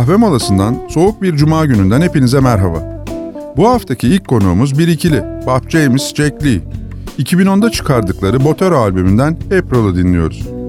Kahve molasından soğuk bir cuma gününden hepinize merhaba. Bu haftaki ilk konuğumuz bir ikili, Bob James, Jack Lee. 2010'da çıkardıkları Botero albümünden April'ı dinliyoruz.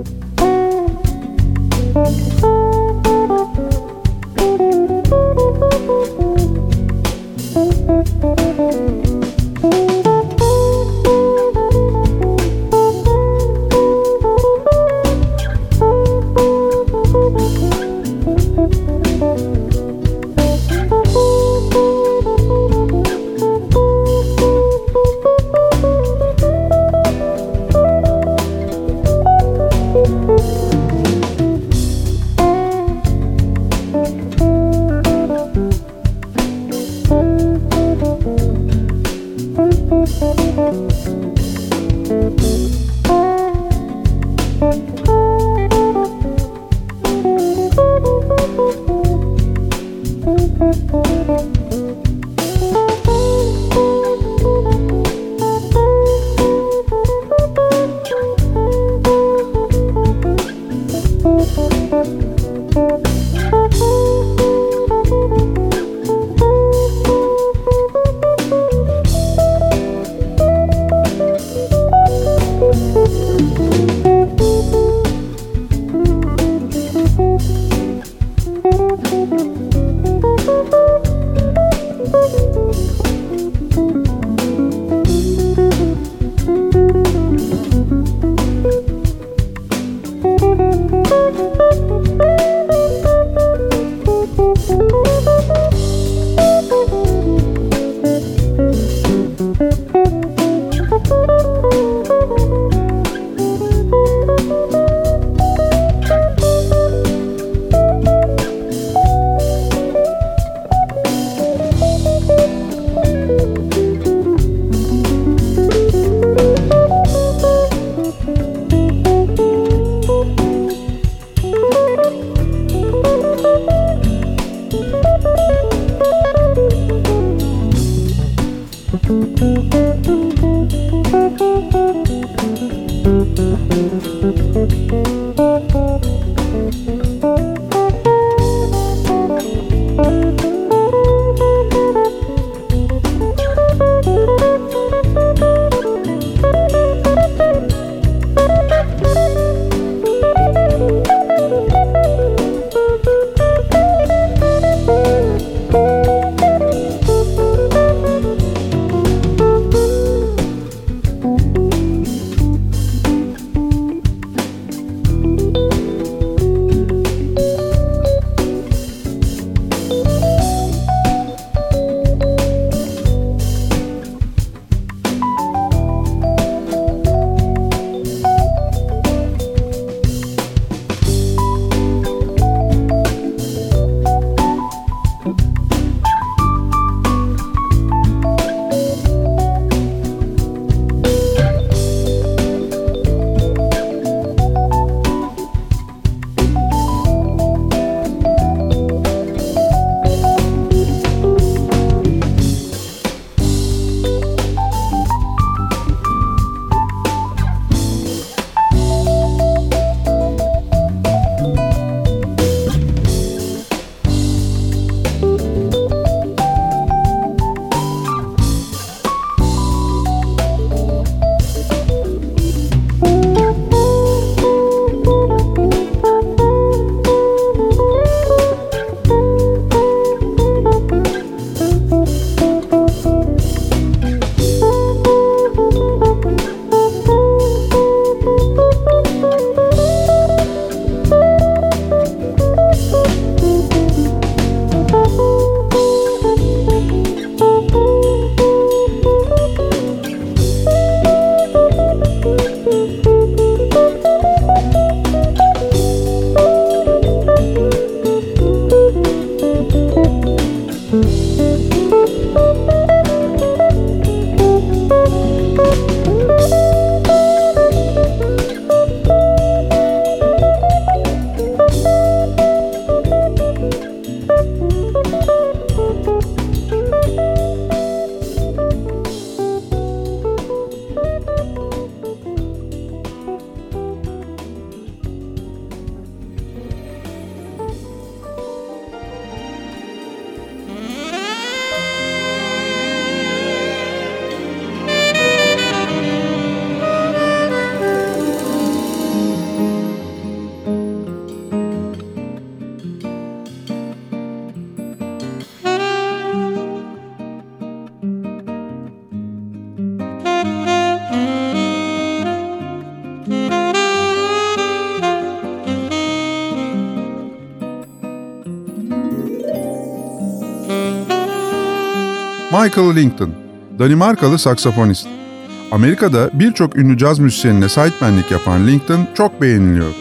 Michael Linton, Danimarkalı saksafonist. Amerika'da birçok ünlü caz müzisyenine sidemanlik yapan Linton çok beğeniliyor.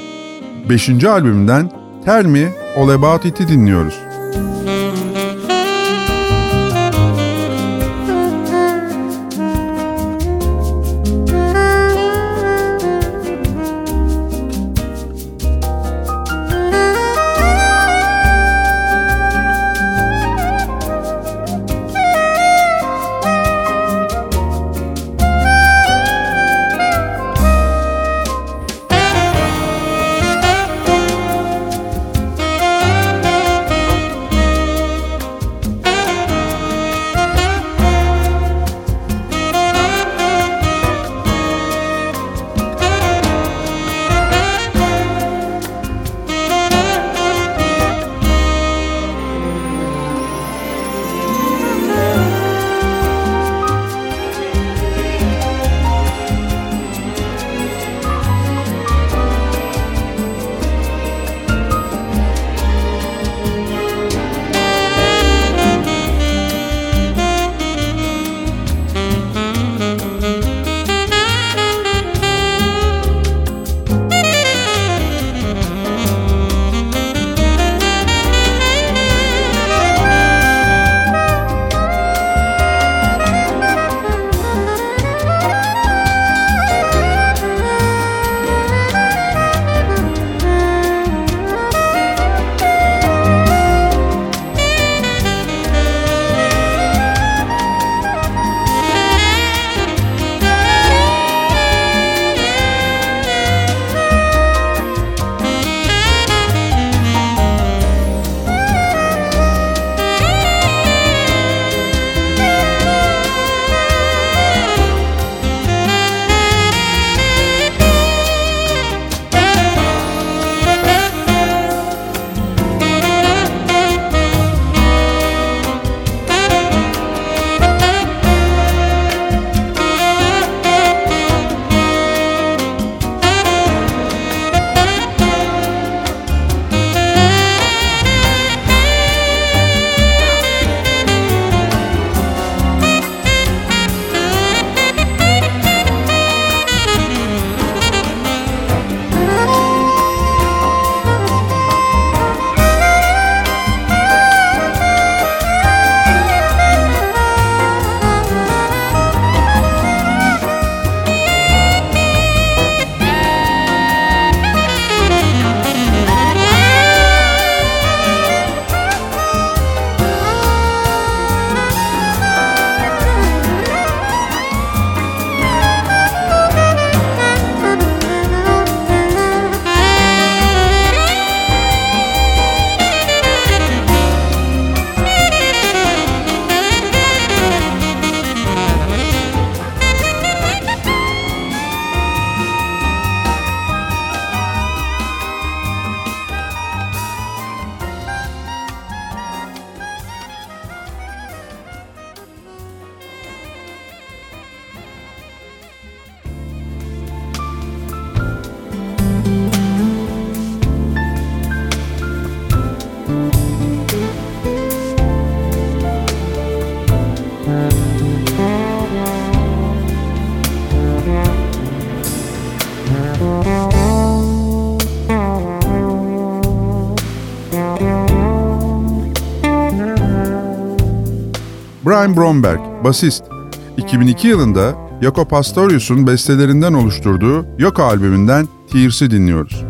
Beşinci albümünden Tell Me All About It'i dinliyoruz. Brian Bromberg, basist. 2002 yılında Yoko Pastorius'un bestelerinden oluşturduğu Yoko albümünden Tears'i dinliyoruz.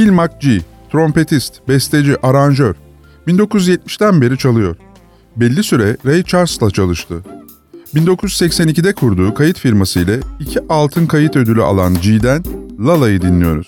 Bill McGee, trompetist, besteci, aranjör. 1970'ten beri çalıyor. Belli süre Ray Charles'la çalıştı. 1982'de kurduğu kayıt firması ile iki altın kayıt ödülü alan G'den Lala'yı dinliyoruz.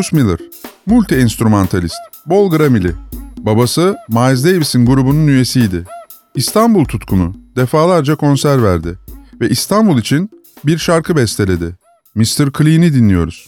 Marcus Miller, multi-enstrümantalist, bol gramili. Babası Miles Davis'in grubunun üyesiydi. İstanbul tutkunu, defalarca konser verdi ve İstanbul için bir şarkı besteledi. Mr. Clean'i dinliyoruz.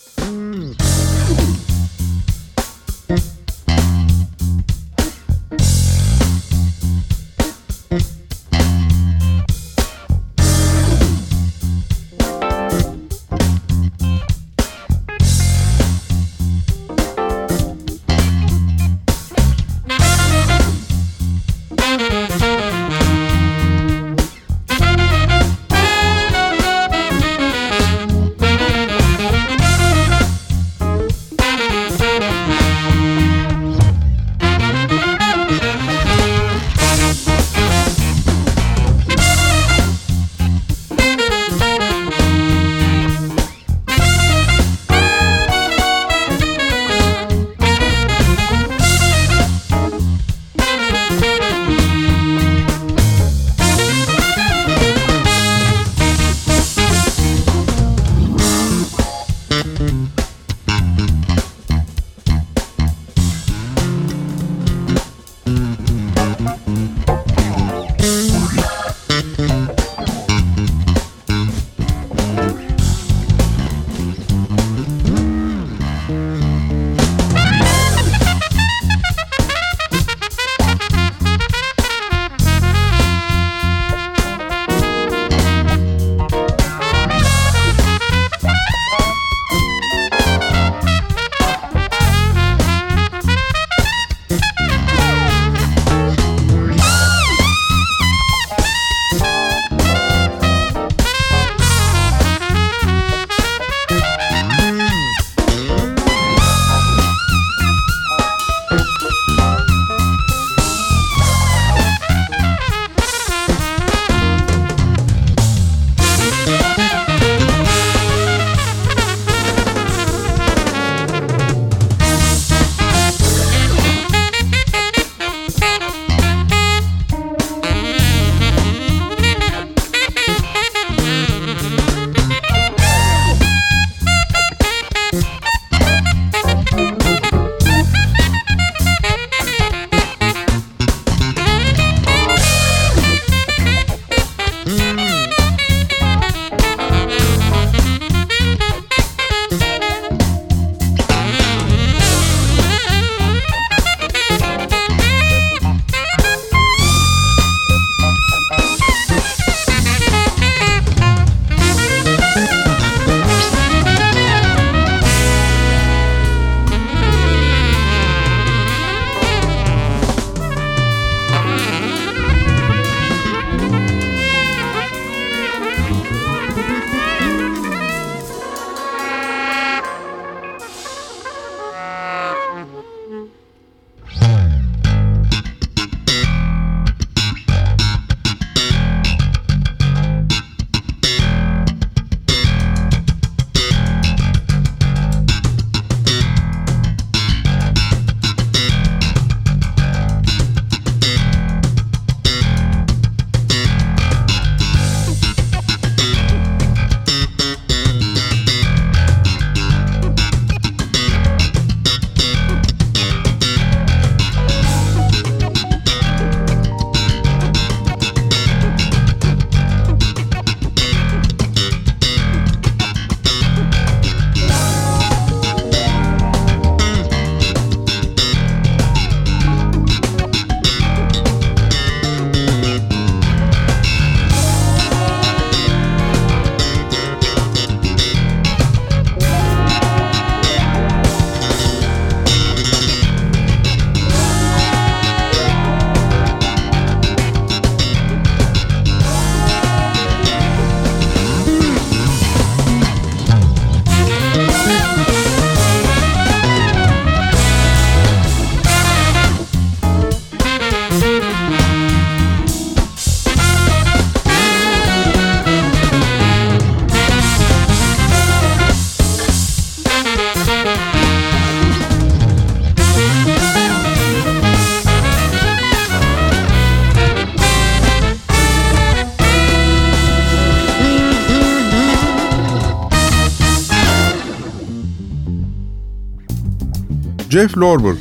Jeff Lorber,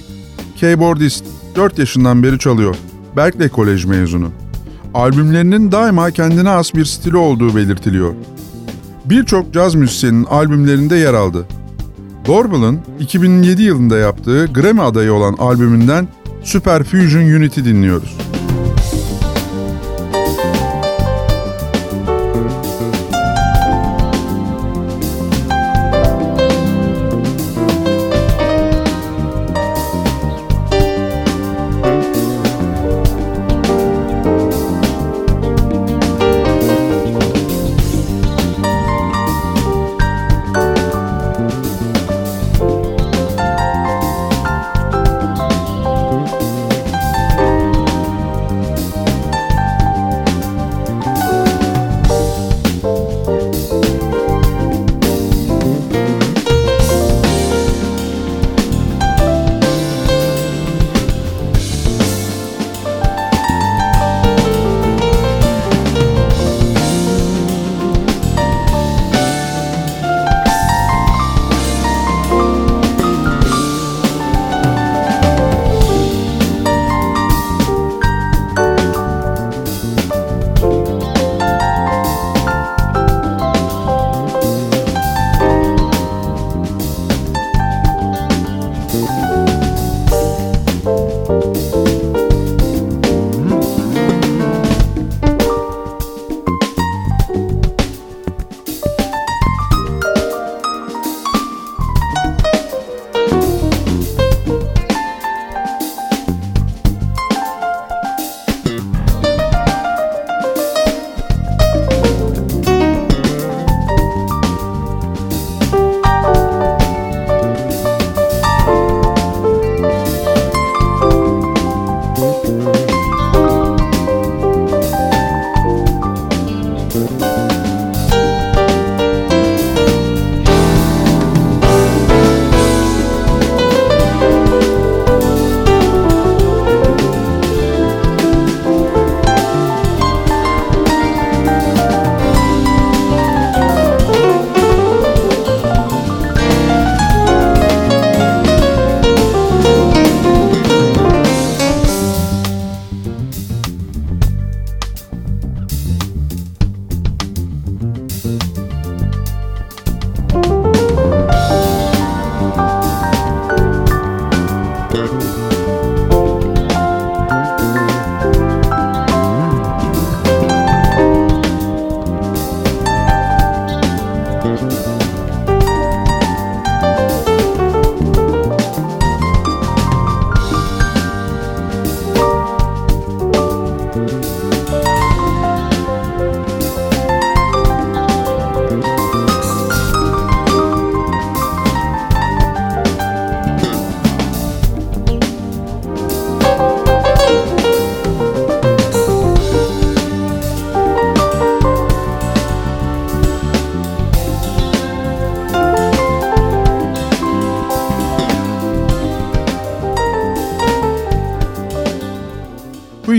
keyboardist, 4 yaşından beri çalıyor. Berkeley Kolej mezunu. Albümlerinin daima kendine has bir stili olduğu belirtiliyor. Birçok caz müzisyenin albümlerinde yer aldı. Dorbel'ın 2007 yılında yaptığı Grammy adayı olan albümünden Super Fusion Unity dinliyoruz.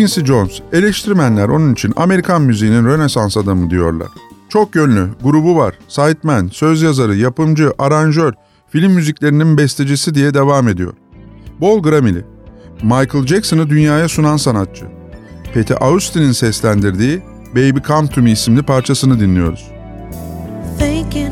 Quincy Jones, eleştirmenler onun için Amerikan müziğinin Rönesans adamı diyorlar. Çok yönlü, grubu var, sideman, söz yazarı, yapımcı, aranjör, film müziklerinin bestecisi diye devam ediyor. Bol Grammy'li, Michael Jackson'ı dünyaya sunan sanatçı. Pete Austin'in seslendirdiği Baby Come To Me isimli parçasını dinliyoruz. Thinking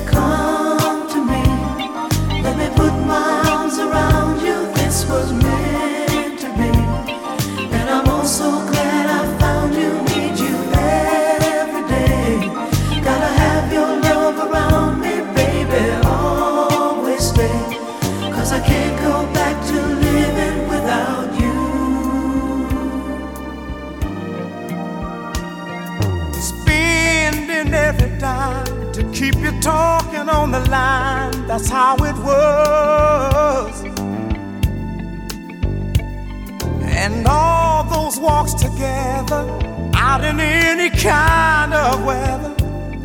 keep you talking on the line. That's how it was. And all those walks together, out in any kind of weather,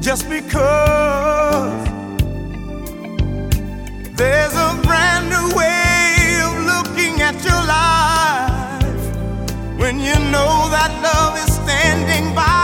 just because there's a brand new way of looking at your life when you know that love is standing by.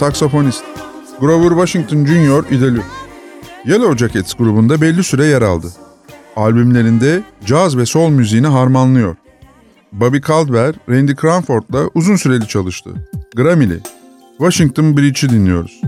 saksafonist. Grover Washington Jr. İdolü. Yellow Jackets grubunda belli süre yer aldı. Albümlerinde caz ve sol müziğini harmanlıyor. Bobby Caldwell, Randy Cranford'la uzun süreli çalıştı. Grammy'li. Washington Bridge'i dinliyoruz.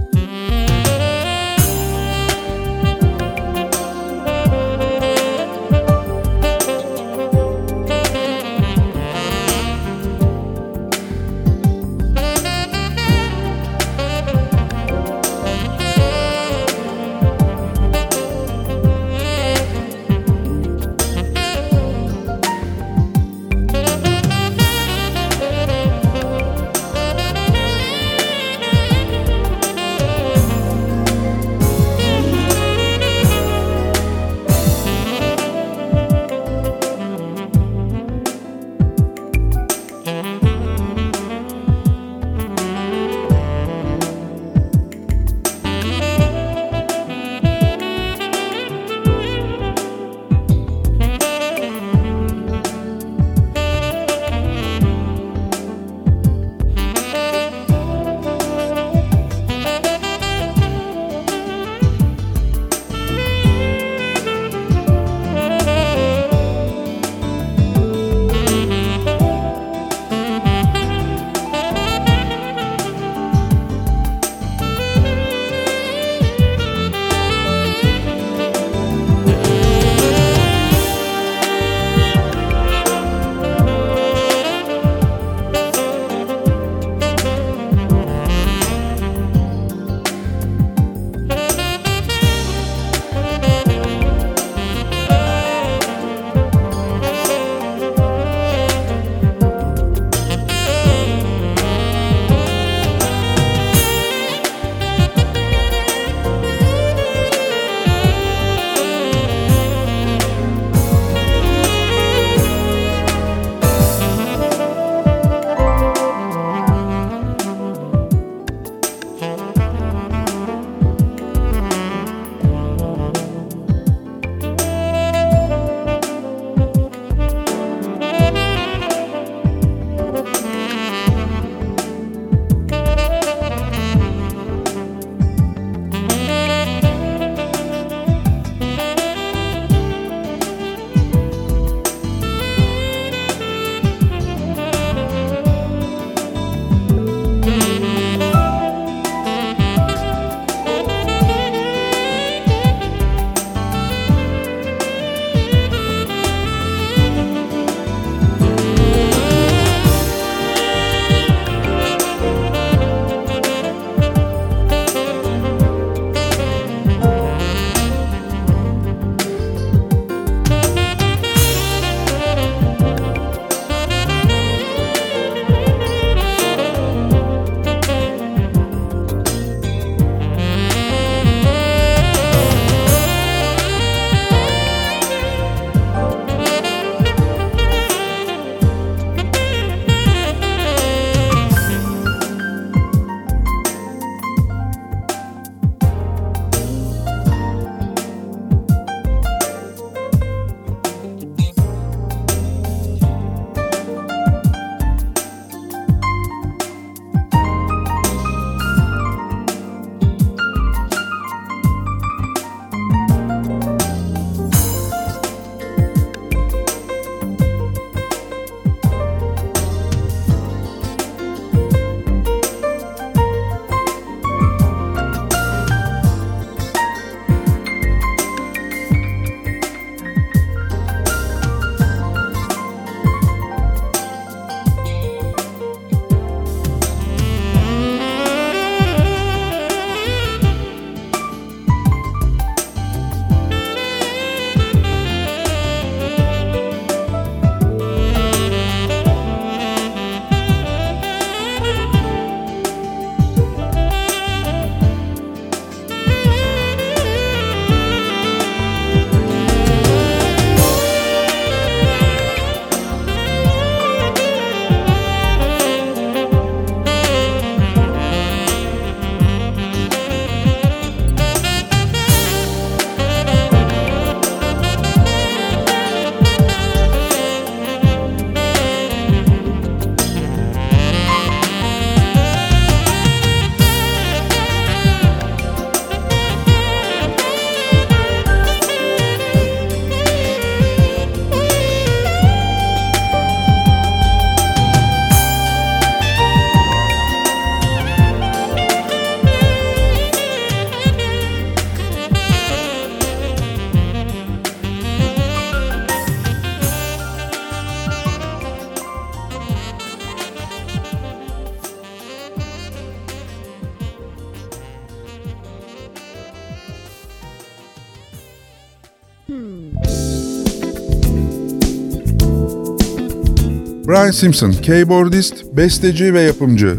Brian Simpson, keyboardist, besteci ve yapımcı.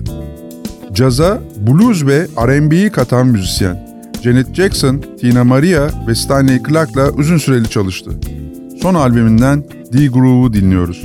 Caza, blues ve R&B'yi katan müzisyen. Janet Jackson, Tina Maria ve Stanley Clark'la uzun süreli çalıştı. Son albümünden The Groove'u dinliyoruz.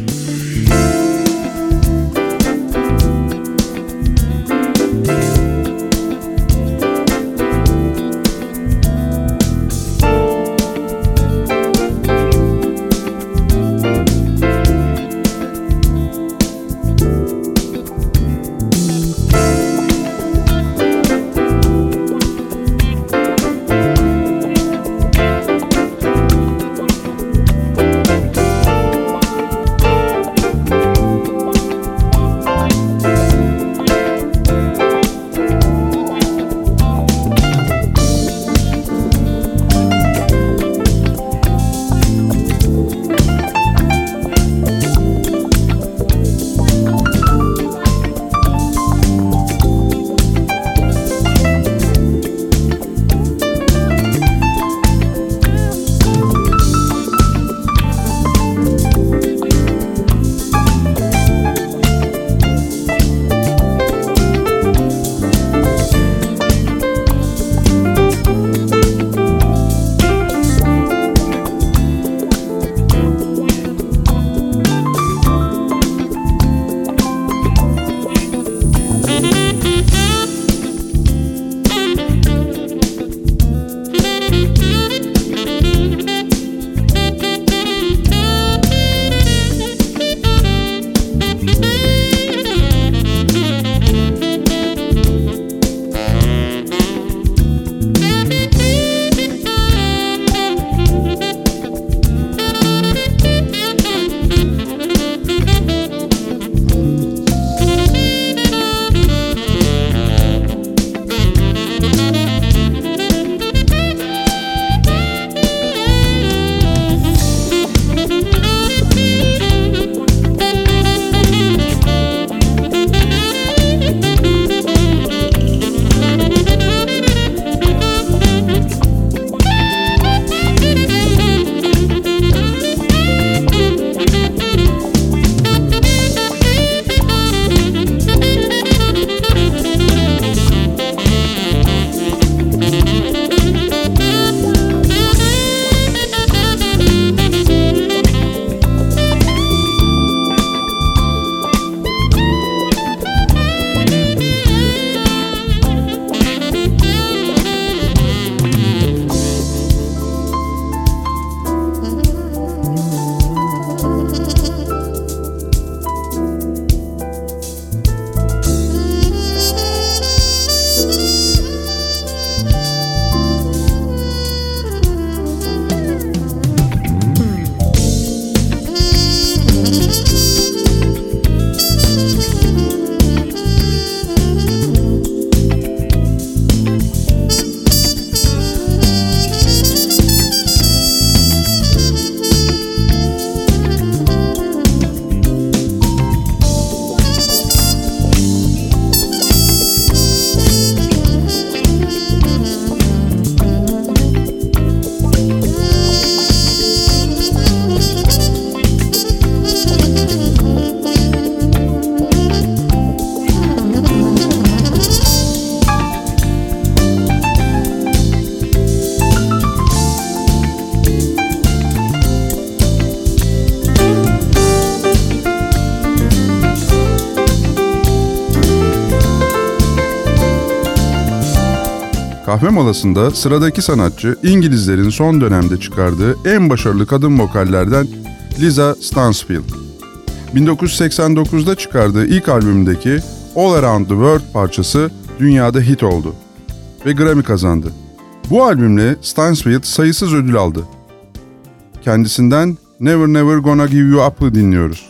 Kahve molasında sıradaki sanatçı İngilizlerin son dönemde çıkardığı en başarılı kadın vokallerden Lisa Stansfield. 1989'da çıkardığı ilk albümündeki All Around the World parçası dünyada hit oldu ve Grammy kazandı. Bu albümle Stansfield sayısız ödül aldı. Kendisinden Never Never Gonna Give You Up'ı dinliyoruz.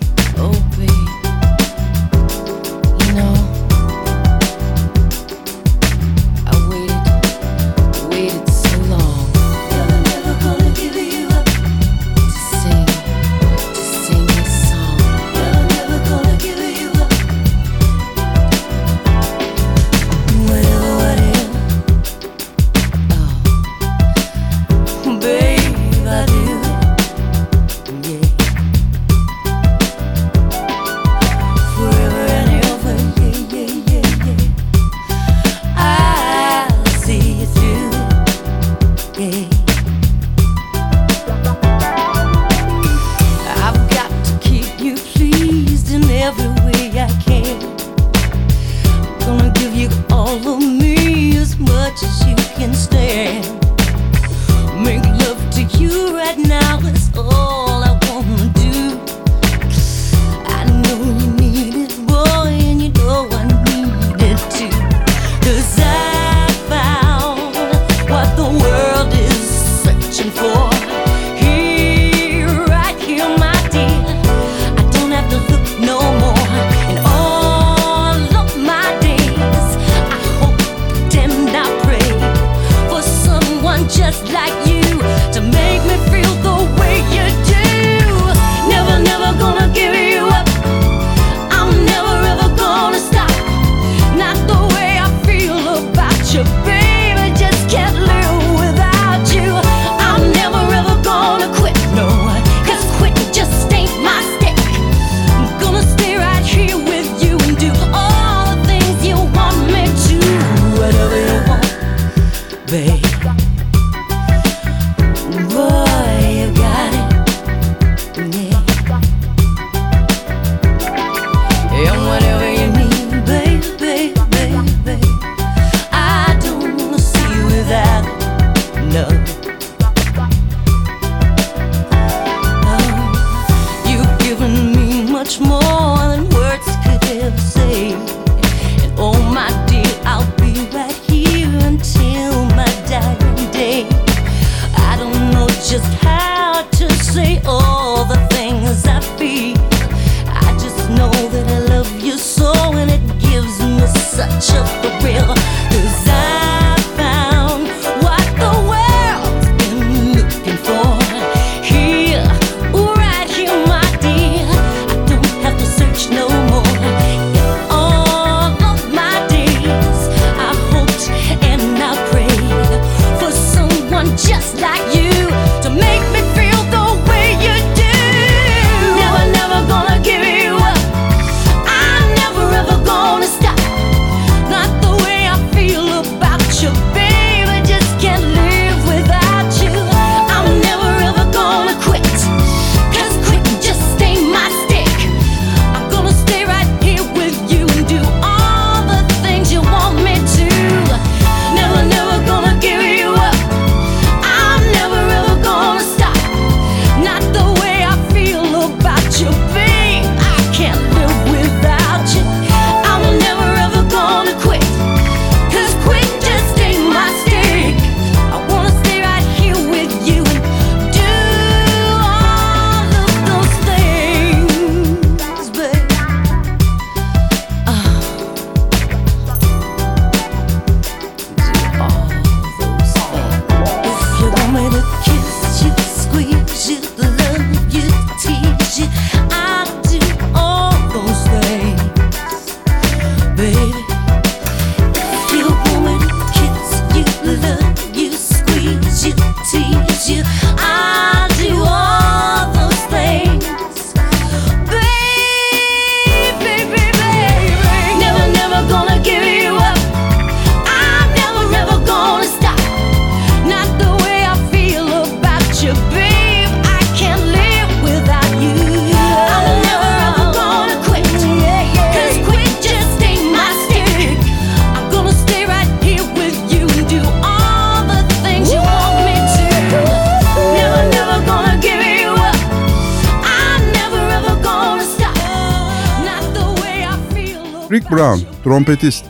trompetist.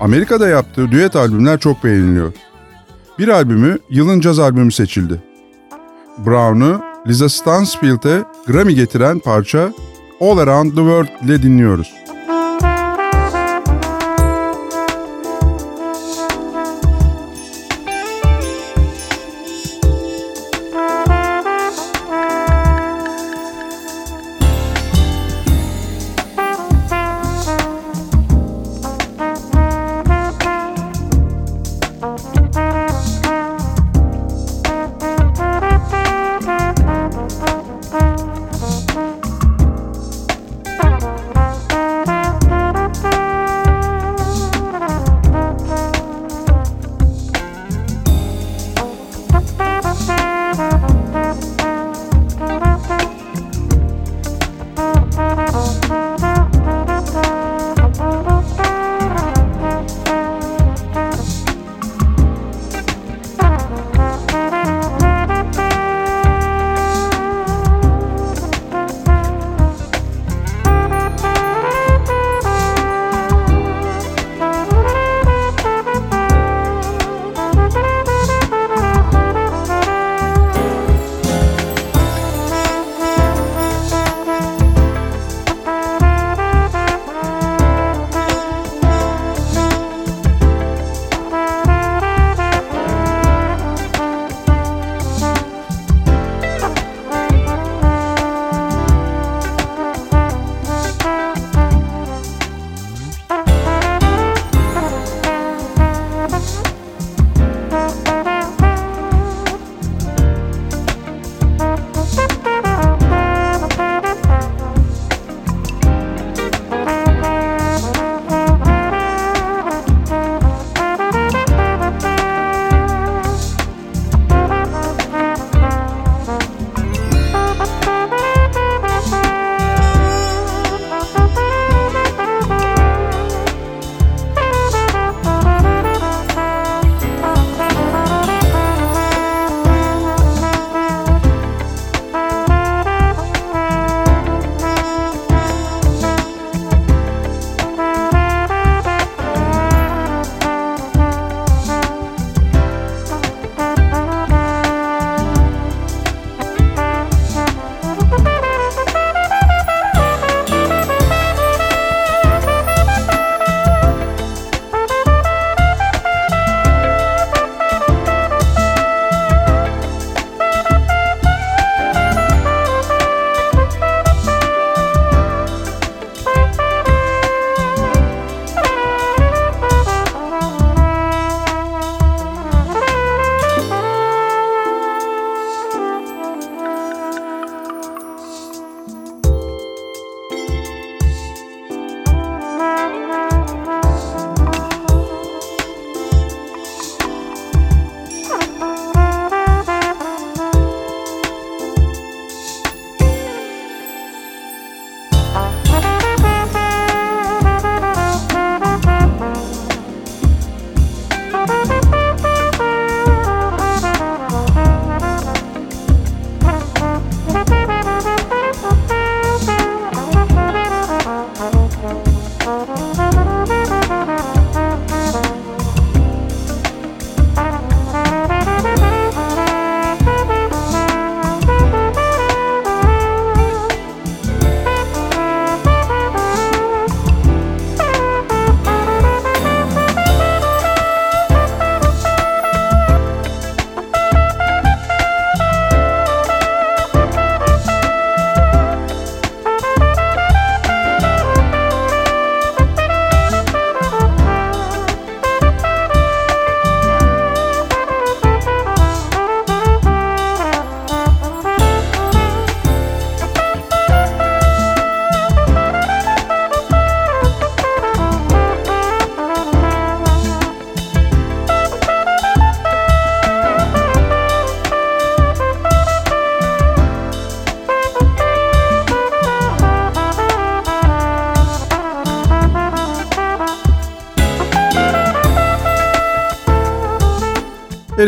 Amerika'da yaptığı düet albümler çok beğeniliyor. Bir albümü yılın caz albümü seçildi. Brown'u Lisa Stansfield'e Grammy getiren parça All Around the World ile dinliyoruz.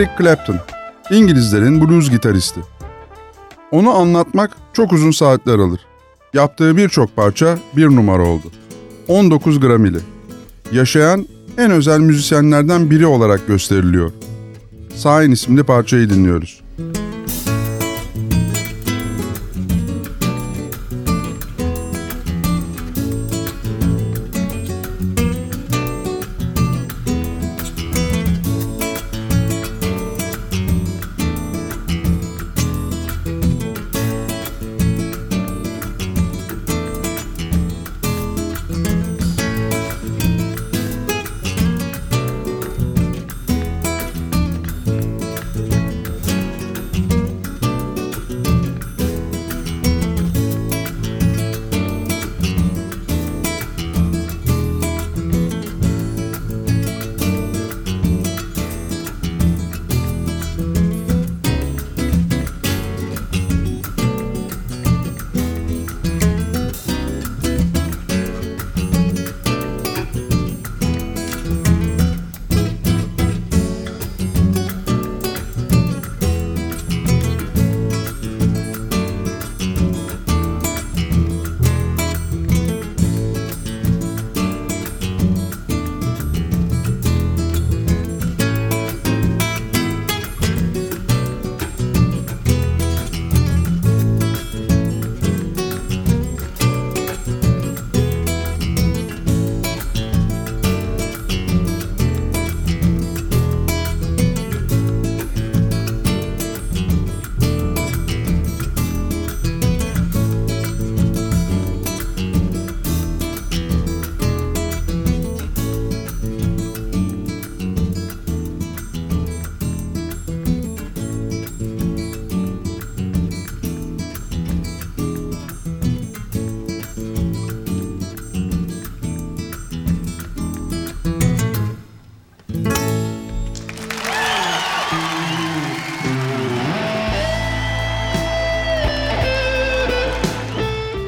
Eric Clapton, İngilizlerin blues gitaristi. Onu anlatmak çok uzun saatler alır. Yaptığı birçok parça bir numara oldu. 19 Grammy'li. Yaşayan en özel müzisyenlerden biri olarak gösteriliyor. Sign isimli parçayı dinliyoruz.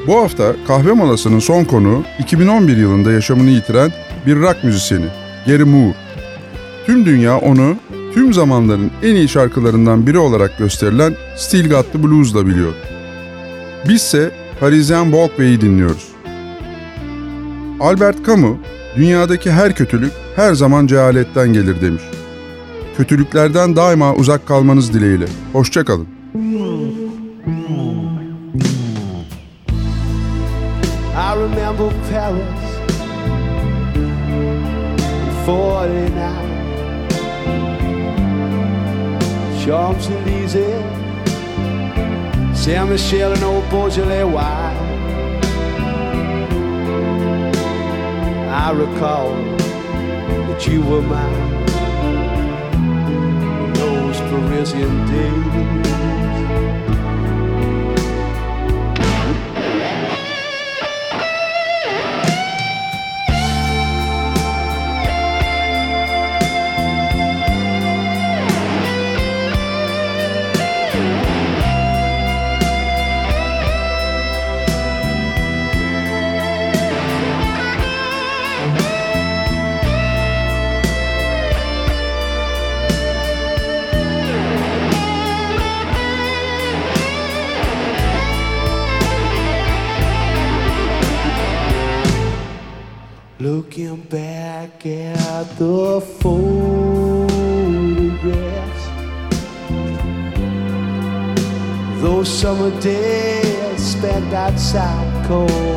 Bu hafta kahve molasının son konuğu 2011 yılında yaşamını yitiren bir rock müzisyeni Gary Moore. Tüm dünya onu tüm zamanların en iyi şarkılarından biri olarak gösterilen Still Got the Blues'la biliyor. Bizse Parisian Walkway'i dinliyoruz. Albert Camus, dünyadaki her kötülük her zaman cehaletten gelir demiş. Kötülüklerden daima uzak kalmanız dileğiyle. Hoşçakalın. Champs-Élysées Saint-Michel and old Beaujolais wine I recall that you were mine. In those Parisian days day spent outside cold.